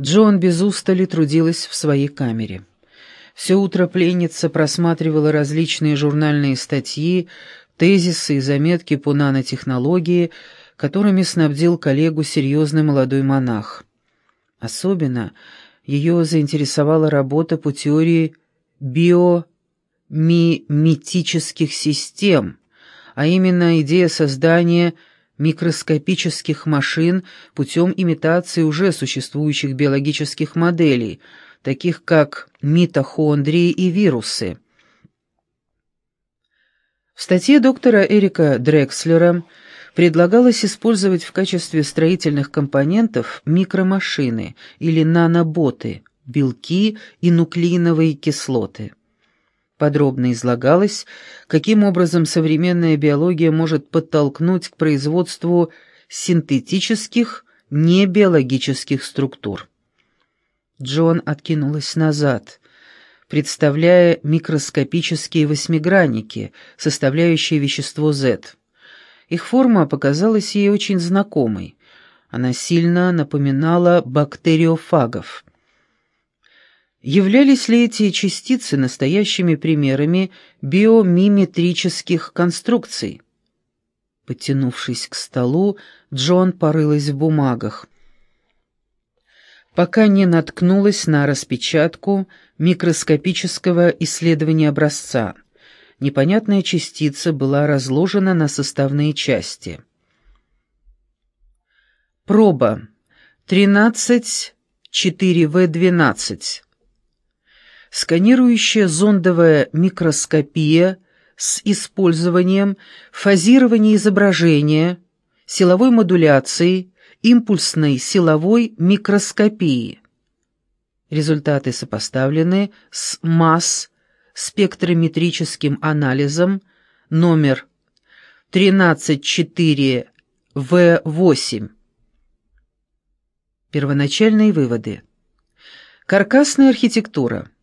Джон без устали трудилась в своей камере. Все утро пленница просматривала различные журнальные статьи, тезисы и заметки по нанотехнологии, которыми снабдил коллегу серьезный молодой монах. Особенно ее заинтересовала работа по теории биомиметических систем, а именно идея создания микроскопических машин путем имитации уже существующих биологических моделей, таких как митохондрии и вирусы. В статье доктора Эрика Дрекслера предлагалось использовать в качестве строительных компонентов микромашины или наноботы, белки и нуклеиновые кислоты подробно излагалось, каким образом современная биология может подтолкнуть к производству синтетических, небиологических структур. Джон откинулась назад, представляя микроскопические восьмигранники, составляющие вещество Z. Их форма показалась ей очень знакомой. Она сильно напоминала бактериофагов. Являлись ли эти частицы настоящими примерами биомиметрических конструкций? Подтянувшись к столу, Джон порылась в бумагах. Пока не наткнулась на распечатку микроскопического исследования образца. Непонятная частица была разложена на составные части. Проба 13-4В12 сканирующая зондовая микроскопия с использованием фазирования изображения, силовой модуляции, импульсной силовой микроскопии. Результаты сопоставлены с МАС спектрометрическим анализом номер 134В8. Первоначальные выводы. Каркасная архитектура –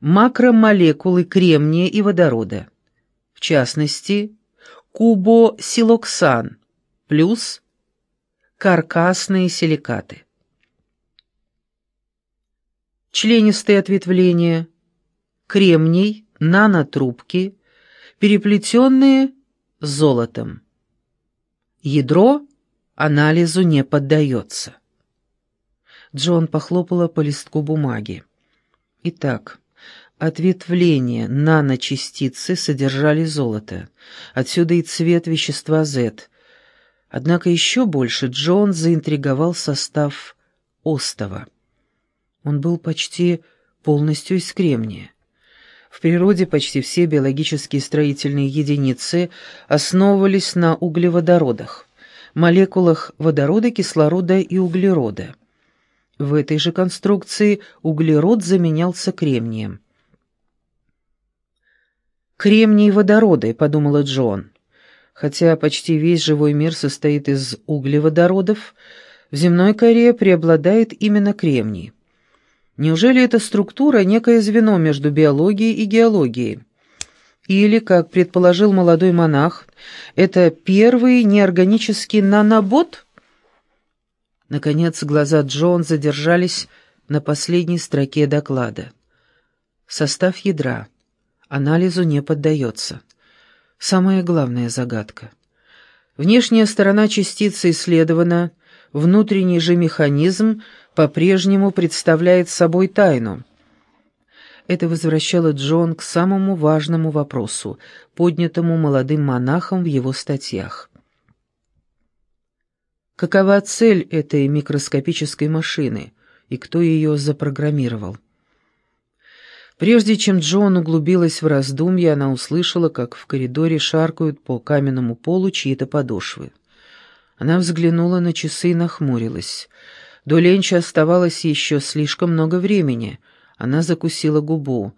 макромолекулы кремния и водорода, в частности, кубосилоксан плюс каркасные силикаты. Членистые ответвления, кремний, нанотрубки, переплетенные золотом. Ядро анализу не поддается. Джон похлопала по листку бумаги. Итак, Ответвления наночастицы содержали золото. Отсюда и цвет вещества Z. Однако еще больше Джон заинтриговал состав остова. Он был почти полностью из кремния. В природе почти все биологические строительные единицы основывались на углеводородах, молекулах водорода, кислорода и углерода. В этой же конструкции углерод заменялся кремнием. «Кремний водороды», — подумала Джон. Хотя почти весь живой мир состоит из углеводородов, в земной коре преобладает именно кремний. Неужели эта структура — некое звено между биологией и геологией? Или, как предположил молодой монах, это первый неорганический нанобот? Наконец, глаза Джон задержались на последней строке доклада. Состав ядра — анализу не поддается. Самая главная загадка. Внешняя сторона частицы исследована, внутренний же механизм по-прежнему представляет собой тайну. Это возвращало Джон к самому важному вопросу, поднятому молодым монахом в его статьях. Какова цель этой микроскопической машины и кто ее запрограммировал? Прежде чем Джон углубилась в раздумья, она услышала, как в коридоре шаркают по каменному полу чьи-то подошвы. Она взглянула на часы и нахмурилась. До ленча оставалось еще слишком много времени. Она закусила губу.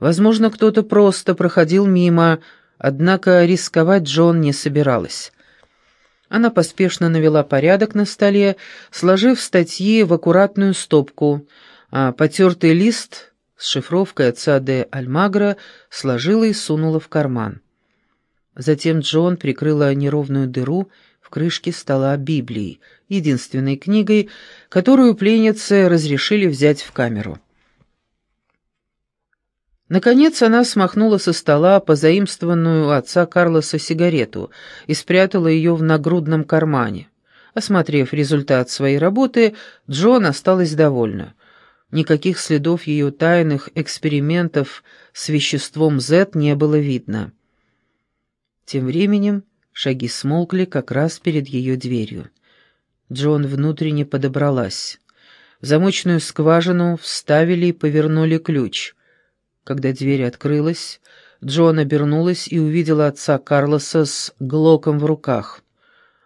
Возможно, кто-то просто проходил мимо, однако рисковать Джон не собиралась. Она поспешно навела порядок на столе, сложив статьи в аккуратную стопку, а потертый лист с шифровкой отца де Альмагро сложила и сунула в карман. Затем Джон прикрыла неровную дыру, в крышке стола Библией, единственной книгой, которую пленнице разрешили взять в камеру. Наконец она смахнула со стола позаимствованную отца Карлоса сигарету и спрятала ее в нагрудном кармане. Осмотрев результат своей работы, Джон осталась довольна. Никаких следов ее тайных экспериментов с веществом Z не было видно. Тем временем шаги смолкли как раз перед ее дверью. Джон внутренне подобралась. В замочную скважину вставили и повернули ключ. Когда дверь открылась, Джон обернулась и увидела отца Карлоса с глоком в руках.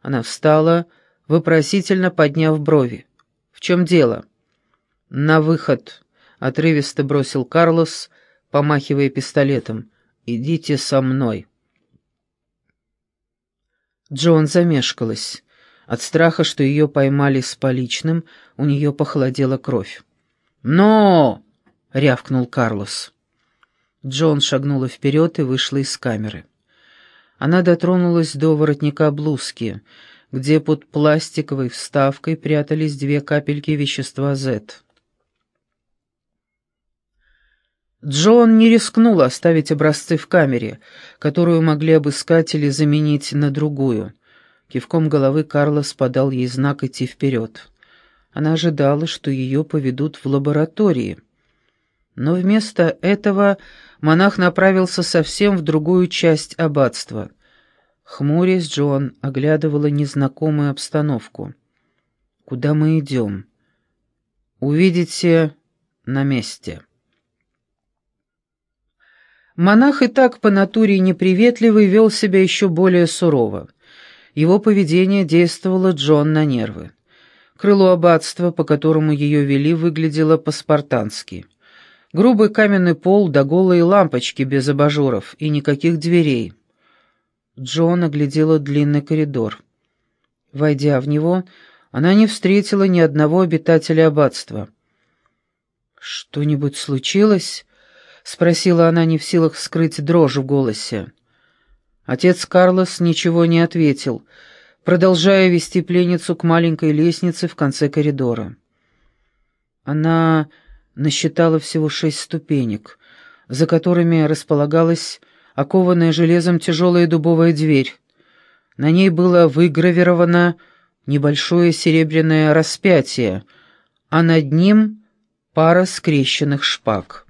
Она встала, вопросительно подняв брови. «В чем дело?» «На выход», — отрывисто бросил Карлос, помахивая пистолетом. «Идите со мной». Джон замешкалась. От страха, что ее поймали с поличным, у нее похолодела кровь. «Но!» — рявкнул Карлос. Джон шагнула вперед и вышла из камеры. Она дотронулась до воротника блузки, где под пластиковой вставкой прятались две капельки вещества Z. Джон не рискнул оставить образцы в камере, которую могли обыскать или заменить на другую. Кивком головы Карлос подал ей знак идти вперед. Она ожидала, что ее поведут в лаборатории. Но вместо этого монах направился совсем в другую часть аббатства. Хмурясь, Джон оглядывала незнакомую обстановку. «Куда мы идем?» «Увидите на месте». Монах и так по натуре неприветливый вел себя еще более сурово. Его поведение действовало Джон на нервы. Крыло аббатства, по которому ее вели, выглядело по-спартански. Грубый каменный пол да голые лампочки без абажуров и никаких дверей. Джон оглядела длинный коридор. Войдя в него, она не встретила ни одного обитателя аббатства. «Что-нибудь случилось?» — спросила она, не в силах скрыть дрожь в голосе. Отец Карлос ничего не ответил, продолжая вести пленницу к маленькой лестнице в конце коридора. Она насчитала всего шесть ступенек, за которыми располагалась окованная железом тяжелая дубовая дверь. На ней было выгравировано небольшое серебряное распятие, а над ним пара скрещенных шпаг.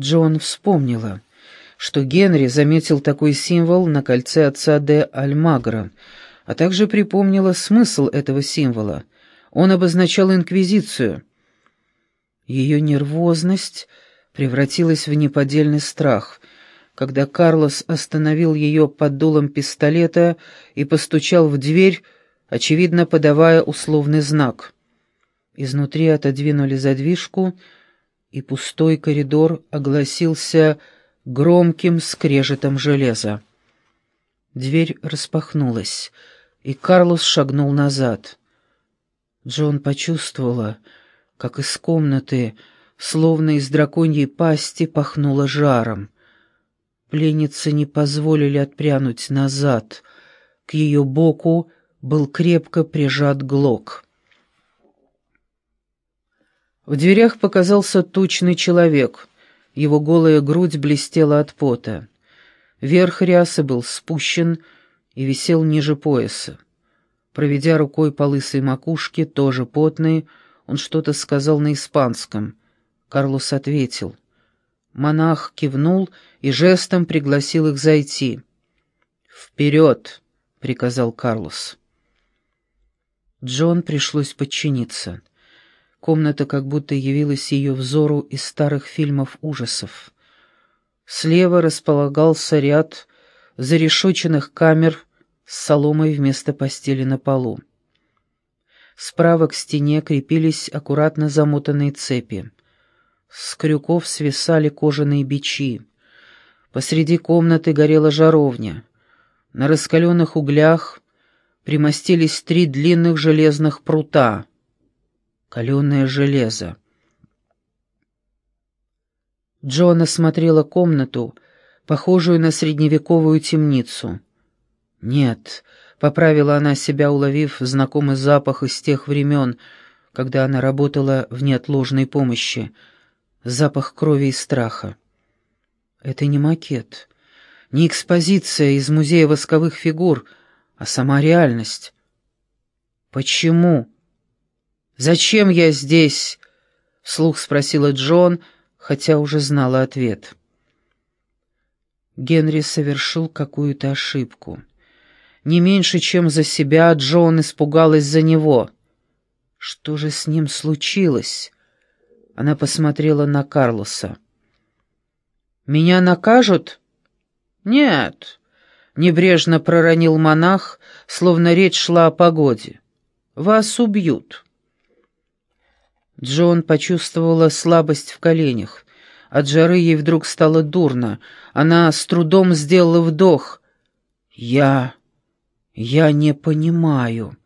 Джон вспомнила, что Генри заметил такой символ на кольце отца де Альмагро, а также припомнила смысл этого символа. Он обозначал инквизицию. Ее нервозность превратилась в неподдельный страх, когда Карлос остановил ее под дулом пистолета и постучал в дверь, очевидно подавая условный знак. Изнутри отодвинули задвижку, и пустой коридор огласился громким скрежетом железа. Дверь распахнулась, и Карлос шагнул назад. Джон почувствовала, как из комнаты словно из драконьей пасти пахнуло жаром. Пленнице не позволили отпрянуть назад. К ее боку был крепко прижат глок. В дверях показался тучный человек. Его голая грудь блестела от пота. Верх рясы был спущен и висел ниже пояса. Проведя рукой по лысой макушке, тоже потной, он что-то сказал на испанском — Карлос ответил. Монах кивнул и жестом пригласил их зайти. «Вперед!» — приказал Карлос. Джон пришлось подчиниться. Комната как будто явилась ее взору из старых фильмов ужасов. Слева располагался ряд зарешоченных камер с соломой вместо постели на полу. Справа к стене крепились аккуратно замотанные цепи. С крюков свисали кожаные бичи. Посреди комнаты горела жаровня. На раскаленных углях примостились три длинных железных прута. Каленое железо. Джон осмотрела комнату, похожую на средневековую темницу. «Нет», — поправила она себя, уловив знакомый запах из тех времен, когда она работала в неотложной помощи. Запах крови и страха. Это не макет, не экспозиция из музея восковых фигур, а сама реальность. «Почему? Зачем я здесь?» — вслух спросила Джон, хотя уже знала ответ. Генри совершил какую-то ошибку. Не меньше, чем за себя, Джон испугалась за него. Что же с ним случилось? Она посмотрела на Карлоса. «Меня накажут?» «Нет», — небрежно проронил монах, словно речь шла о погоде. «Вас убьют». Джон почувствовала слабость в коленях. От жары ей вдруг стало дурно. Она с трудом сделала вдох. «Я... я не понимаю».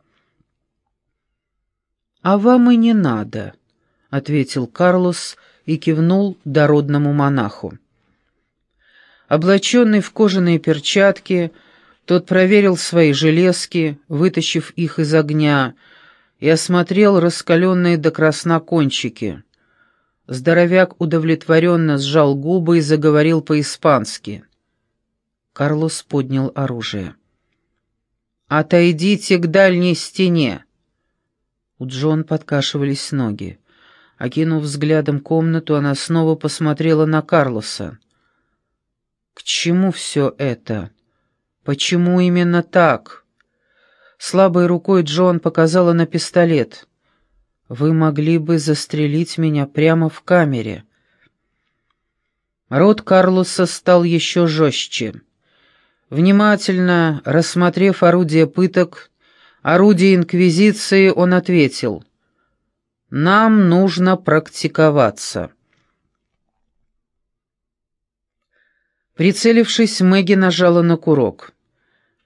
«А вам и не надо», — ответил Карлос и кивнул дородному монаху. Облаченный в кожаные перчатки, тот проверил свои железки, вытащив их из огня, и осмотрел раскаленные до красна кончики. Здоровяк удовлетворенно сжал губы и заговорил по-испански. Карлос поднял оружие. «Отойдите к дальней стене!» У Джон подкашивались ноги. Окинув взглядом комнату, она снова посмотрела на Карлоса. «К чему все это? Почему именно так?» Слабой рукой Джон показала на пистолет. Вы могли бы застрелить меня прямо в камере». Рот Карлоса стал еще жестче. Внимательно рассмотрев орудие пыток, орудие инквизиции, он ответил, «Нам нужно практиковаться». Прицелившись, Мэгги нажала на курок.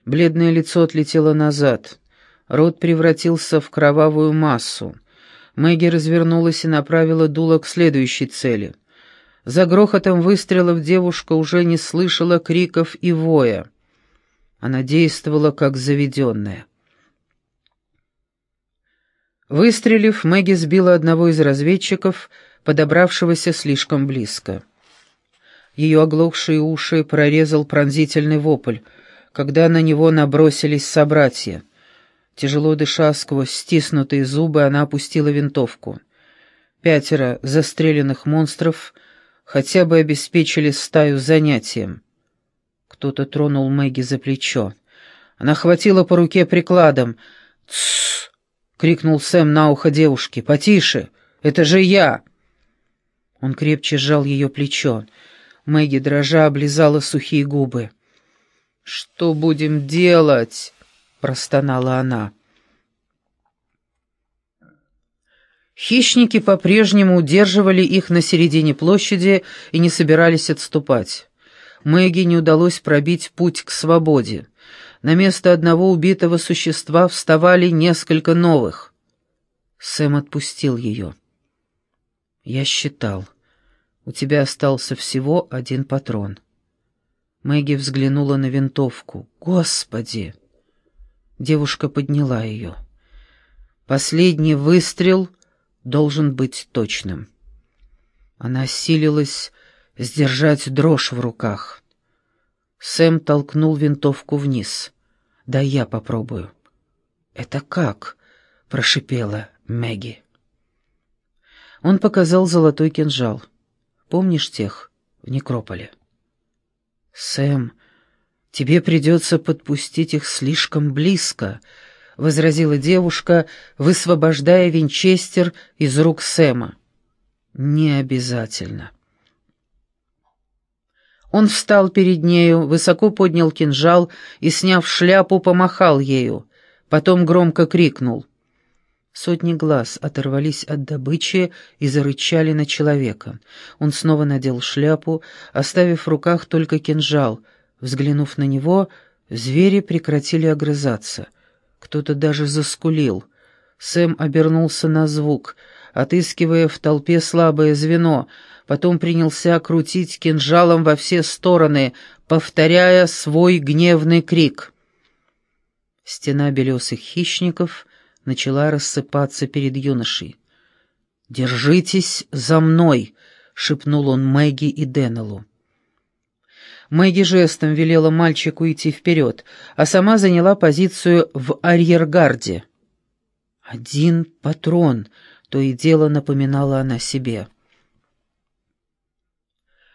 Бледное лицо отлетело назад. Рот превратился в кровавую массу. Мэгги развернулась и направила дуло к следующей цели. За грохотом выстрелов девушка уже не слышала криков и воя. Она действовала как заведенная. Выстрелив, Мэгги сбила одного из разведчиков, подобравшегося слишком близко. Ее оглохшие уши прорезал пронзительный вопль, когда на него набросились собратья. Тяжело дыша сквозь стиснутые зубы, она опустила винтовку. Пятеро застреленных монстров хотя бы обеспечили стаю занятием. Кто-то тронул Мэгги за плечо. Она хватила по руке прикладом. «Тссс!» — крикнул Сэм на ухо девушке. «Потише! Это же я!» Он крепче сжал ее плечо. Мэгги, дрожа, облизала сухие губы. «Что будем делать?» простонала она. Хищники по-прежнему удерживали их на середине площади и не собирались отступать. Мэгги не удалось пробить путь к свободе. На место одного убитого существа вставали несколько новых. Сэм отпустил ее. «Я считал. У тебя остался всего один патрон». Мэгги взглянула на винтовку. «Господи!» Девушка подняла ее. Последний выстрел должен быть точным. Она силилась сдержать дрожь в руках. Сэм толкнул винтовку вниз. «Да я попробую». «Это как?» — прошипела Мэгги. Он показал золотой кинжал. «Помнишь тех в некрополе?» Сэм «Тебе придется подпустить их слишком близко», — возразила девушка, высвобождая винчестер из рук Сэма. «Не обязательно». Он встал перед нею, высоко поднял кинжал и, сняв шляпу, помахал ею. Потом громко крикнул. Сотни глаз оторвались от добычи и зарычали на человека. Он снова надел шляпу, оставив в руках только кинжал — Взглянув на него, звери прекратили огрызаться. Кто-то даже заскулил. Сэм обернулся на звук, отыскивая в толпе слабое звено, потом принялся крутить кинжалом во все стороны, повторяя свой гневный крик — Стена белесых хищников начала рассыпаться перед юношей. «Держитесь за мной!» — шепнул он Мэгги и Деннеллу. Мэгги жестом велела мальчику идти вперед, а сама заняла позицию в арьергарде. «Один патрон», — то и дело напоминала она себе.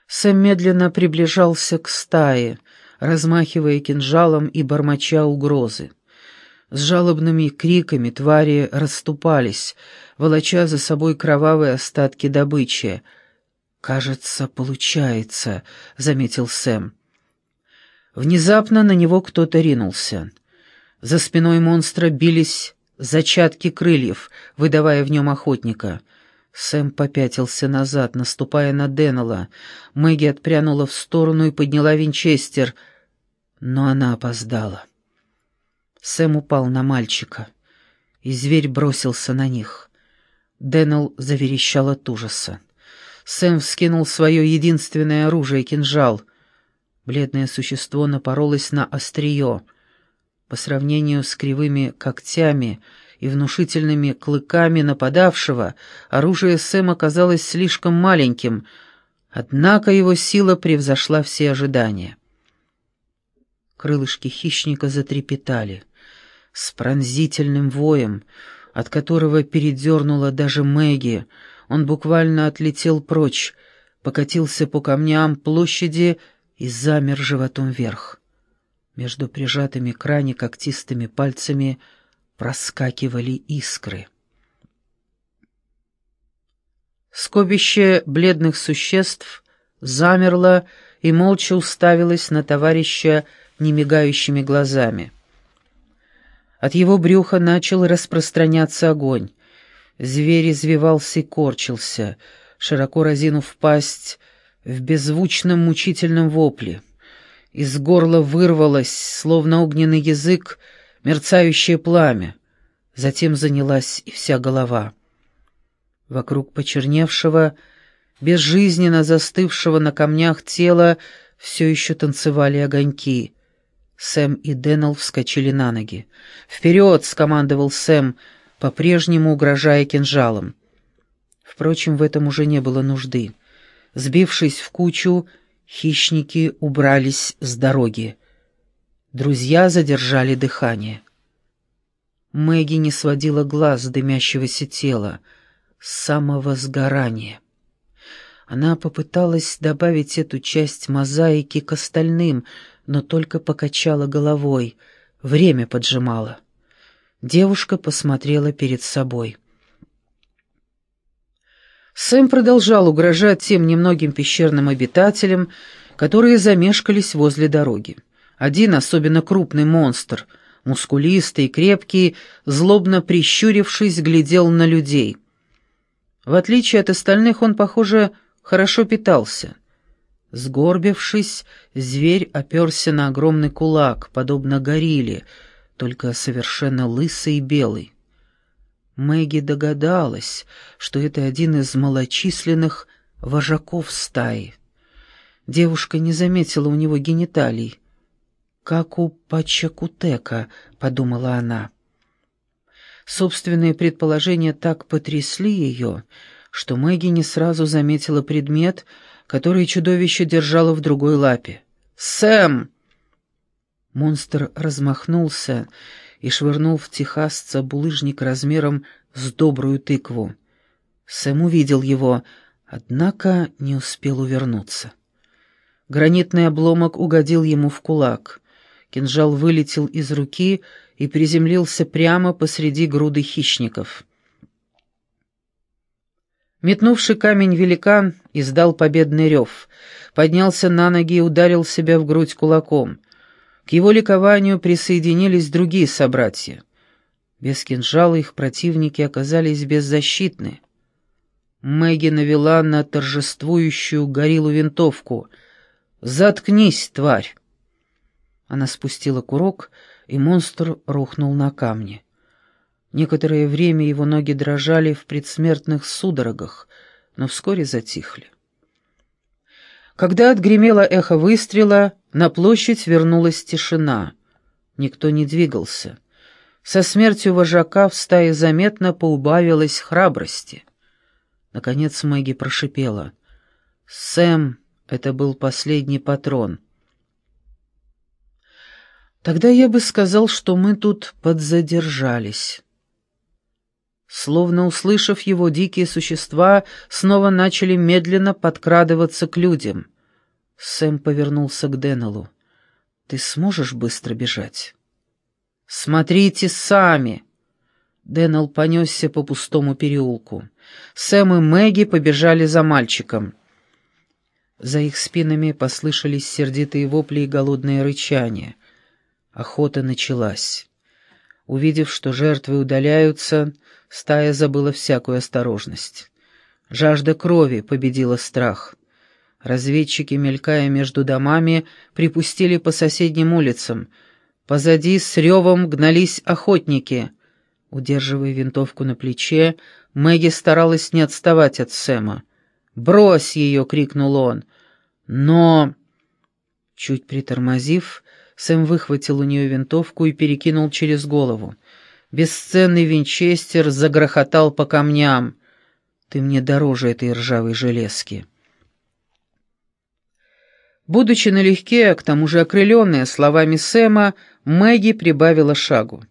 Сэм медленно приближался к стае, размахивая кинжалом и бормоча угрозы. С жалобными криками твари расступались, волоча за собой кровавые остатки добычи. «Кажется, получается», — заметил Сэм. Внезапно на него кто-то ринулся. За спиной монстра бились зачатки крыльев, выдавая в нем охотника — Сэм попятился назад, наступая на Деннелла. Мэгги отпрянула в сторону и подняла винчестер, но она опоздала. Сэм упал на мальчика, и зверь бросился на них. Деннелл заверещал от ужаса. Сэм вскинул свое единственное оружие — кинжал. Бледное существо напоролось на острие. По сравнению с кривыми когтями — и внушительными клыками нападавшего, оружие Сэма казалось слишком маленьким, однако его сила превзошла все ожидания. Крылышки хищника затрепетали. С пронзительным воем, от которого передернула даже Мэгги, он буквально отлетел прочь, покатился по камням площади и замер животом вверх. Между прижатыми к ране когтистыми пальцами — проскакивали искры. Скобище бледных существ замерло и молча уставилось на товарища немигающими глазами. От его брюха начал распространяться огонь. Зверь извивался и корчился, широко разинув пасть в беззвучном мучительном вопле. Из горла вырвалось, словно огненный язык, мерцающее пламя. Затем занялась и вся голова. Вокруг почерневшего, безжизненно застывшего на камнях тела все еще танцевали огоньки. Сэм и Дэннел вскочили на ноги. «Вперед!» — скомандовал Сэм, по-прежнему угрожая кинжалом. Впрочем, в этом уже не было нужды. Сбившись в кучу, хищники убрались с дороги. Друзья задержали дыхание. Мэгги не сводила глаз с дымящегося тела, самого сгорания. Она попыталась добавить эту часть мозаики к остальным, но только покачала головой, время поджимало. Девушка посмотрела перед собой. Сэм продолжал угрожать тем немногим пещерным обитателям, которые замешкались возле дороги. Один особенно крупный монстр, мускулистый и крепкий, злобно прищурившись, глядел на людей. В отличие от остальных, он, похоже, хорошо питался. Сгорбившись, зверь оперся на огромный кулак, подобно горилле, только совершенно лысый и белый. Мэгги догадалась, что это один из малочисленных вожаков стаи. Девушка не заметила у него гениталий как у Пачакутека», — подумала она. Собственные предположения так потрясли ее, что Мэгги не сразу заметила предмет, который чудовище держало в другой лапе. «Сэм!» Монстр размахнулся и швырнул в техасца булыжник размером с добрую тыкву. Сэм увидел его, однако не успел увернуться. Гранитный обломок угодил ему в кулак. Кинжал вылетел из руки и приземлился прямо посреди груды хищников. Метнувший камень великан издал победный рев, поднялся на ноги и ударил себя в грудь кулаком. К его ликованию присоединились другие собратья. Без кинжала их противники оказались беззащитны. Мэгги навела на торжествующую гориллу винтовку. «Заткнись, тварь!» Она спустила курок, и монстр рухнул на камни. Некоторое время его ноги дрожали в предсмертных судорогах, но вскоре затихли. Когда отгремело эхо выстрела, на площадь вернулась тишина. Никто не двигался. Со смертью вожака в стае заметно поубавилось храбрости. Наконец Мэгги прошипела. «Сэм, это был последний патрон». «Тогда я бы сказал, что мы тут подзадержались». Словно услышав его, дикие существа снова начали медленно подкрадываться к людям. Сэм повернулся к Деннеллу. «Ты сможешь быстро бежать?» «Смотрите сами!» Дэннел понесся по пустому переулку. Сэм и Мэгги побежали за мальчиком. За их спинами послышались сердитые вопли и голодное рычание. Охота началась. Увидев, что жертвы удаляются, стая забыла всякую осторожность. Жажда крови победила страх. Разведчики, мелькая между домами, припустили по соседним улицам. Позади с ревом гнались охотники. Удерживая винтовку на плече, Мэгги старалась не отставать от Сэма. «Брось ее!» — крикнул он. «Но...» Чуть притормозив, Сэм выхватил у нее винтовку и перекинул через голову. Бесценный винчестер загрохотал по камням. «Ты мне дороже этой ржавой железки». Будучи налегке, к тому же окрыленная словами Сэма, Мэгги прибавила шагу.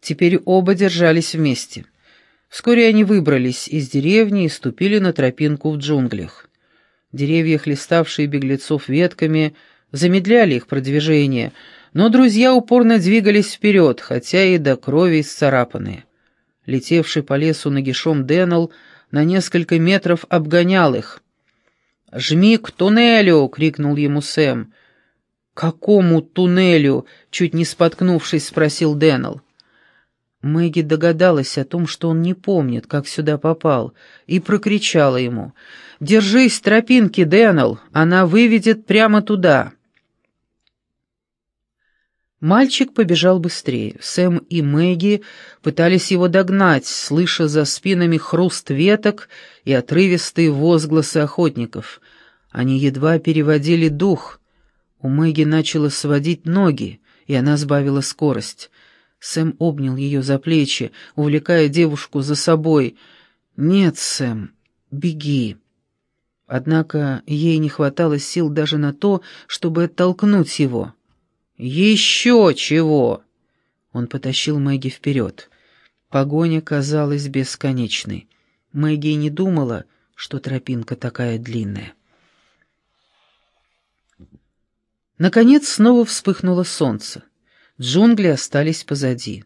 Теперь оба держались вместе. Вскоре они выбрались из деревни и ступили на тропинку в джунглях. Деревья, хлеставшие беглецов ветками, замедляли их продвижение, но друзья упорно двигались вперед, хотя и до крови исцарапанные. Летевший по лесу нагишом Деннел на несколько метров обгонял их. «Жми к туннелю!» — крикнул ему Сэм. «Какому туннелю?» — чуть не споткнувшись, спросил Дэннел. Мэгги догадалась о том, что он не помнит, как сюда попал, и прокричала ему. «Держись тропинки, Дэннел, она выведет прямо туда!» Мальчик побежал быстрее. Сэм и Мэгги пытались его догнать, слыша за спинами хруст веток и отрывистые возгласы охотников. Они едва переводили дух. У Мэгги начало сводить ноги, и она сбавила скорость. Сэм обнял ее за плечи, увлекая девушку за собой. «Нет, Сэм, беги». Однако ей не хватало сил даже на то, чтобы оттолкнуть его. «Еще чего!» Он потащил Мэгги вперед. Погоня казалась бесконечной. Мэгги не думала, что тропинка такая длинная. Наконец снова вспыхнуло солнце. Джунгли остались позади.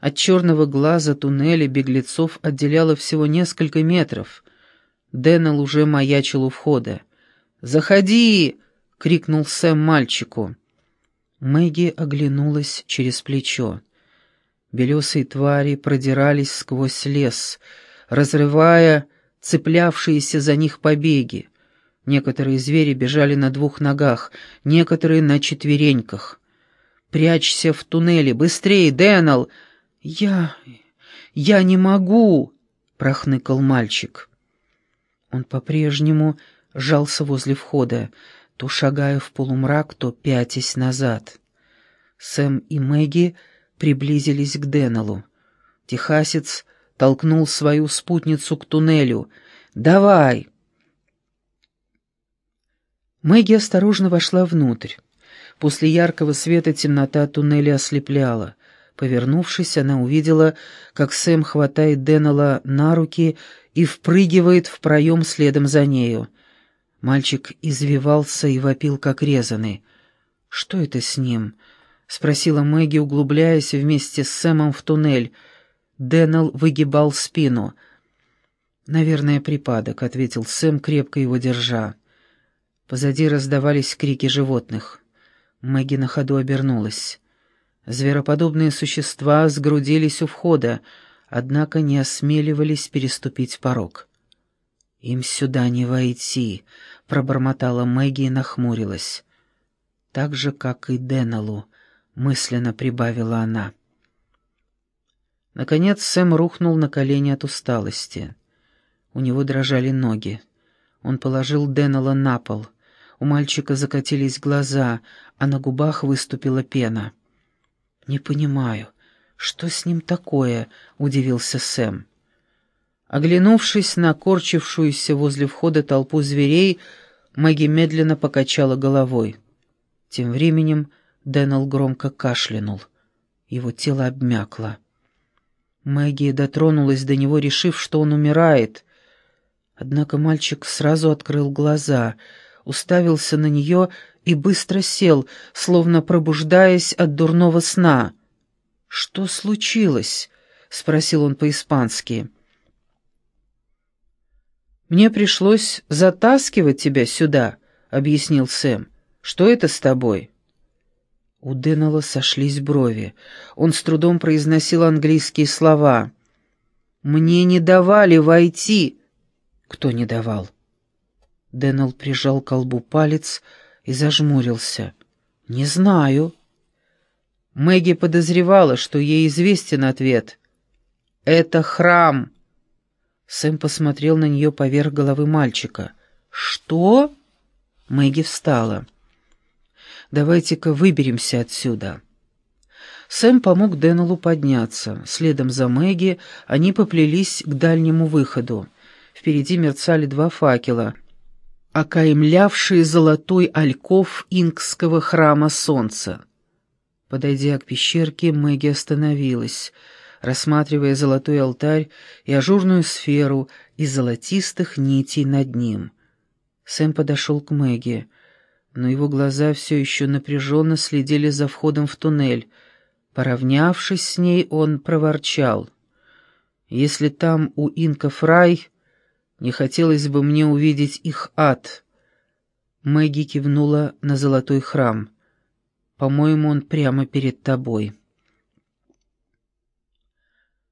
От черного глаза туннеля беглецов отделяло всего несколько метров. Дэннел уже маячил у входа. «Заходи!» — крикнул Сэм мальчику. Мэгги оглянулась через плечо. Белесые твари продирались сквозь лес, разрывая цеплявшиеся за них побеги. Некоторые звери бежали на двух ногах, некоторые на четвереньках. «Прячься в туннеле! Быстрее, Дэннел!» «Я... я не могу!» — прохныкал мальчик. Он по-прежнему жался возле входа, то шагая в полумрак, то пятясь назад. Сэм и Мэгги приблизились к Деннеллу. Техасец толкнул свою спутницу к туннелю. «Давай!» Мэгги осторожно вошла внутрь. После яркого света темнота туннеля ослепляла. Повернувшись, она увидела, как Сэм хватает Деннелла на руки и впрыгивает в проем следом за нею. Мальчик извивался и вопил, как резанный. «Что это с ним?» — спросила Мэгги, углубляясь вместе с Сэмом в туннель. Дэннел выгибал спину. «Наверное, припадок», — ответил Сэм, крепко его держа. Позади раздавались крики животных. Мэгги на ходу обернулась. Звероподобные существа сгрудились у входа, однако не осмеливались переступить порог. «Им сюда не войти», — пробормотала Мэгги и нахмурилась. «Так же, как и Деннеллу», — мысленно прибавила она. Наконец Сэм рухнул на колени от усталости. У него дрожали ноги. Он положил Деннелла на пол. У мальчика закатились глаза, а на губах выступила пена. «Не понимаю, что с ним такое?» — удивился Сэм. Оглянувшись на корчившуюся возле входа толпу зверей, Мэгги медленно покачала головой. Тем временем Дэннел громко кашлянул. Его тело обмякло. Мэгги дотронулась до него, решив, что он умирает. Однако мальчик сразу открыл глаза, уставился на нее и быстро сел, словно пробуждаясь от дурного сна. «Что случилось?» — спросил он по-испански. «Мне пришлось затаскивать тебя сюда», — объяснил Сэм. «Что это с тобой?» У Деннелла сошлись брови. Он с трудом произносил английские слова. «Мне не давали войти!» «Кто не давал?» Деннелл прижал к колбу палец и зажмурился. «Не знаю». Мэгги подозревала, что ей известен ответ. «Это храм!» Сэм посмотрел на нее поверх головы мальчика. «Что?» Мэгги встала. «Давайте-ка выберемся отсюда». Сэм помог Дэннеллу подняться. Следом за Мэгги они поплелись к дальнему выходу. Впереди мерцали два факела, окаймлявшие золотой альков инкского храма солнца. Подойдя к пещерке, Мэгги остановилась — рассматривая золотой алтарь и ажурную сферу из золотистых нитей над ним. Сэм подошел к Мэгги, но его глаза все еще напряженно следили за входом в туннель. Поравнявшись с ней, он проворчал. «Если там у инков рай, не хотелось бы мне увидеть их ад». Мэгги кивнула на золотой храм. «По-моему, он прямо перед тобой».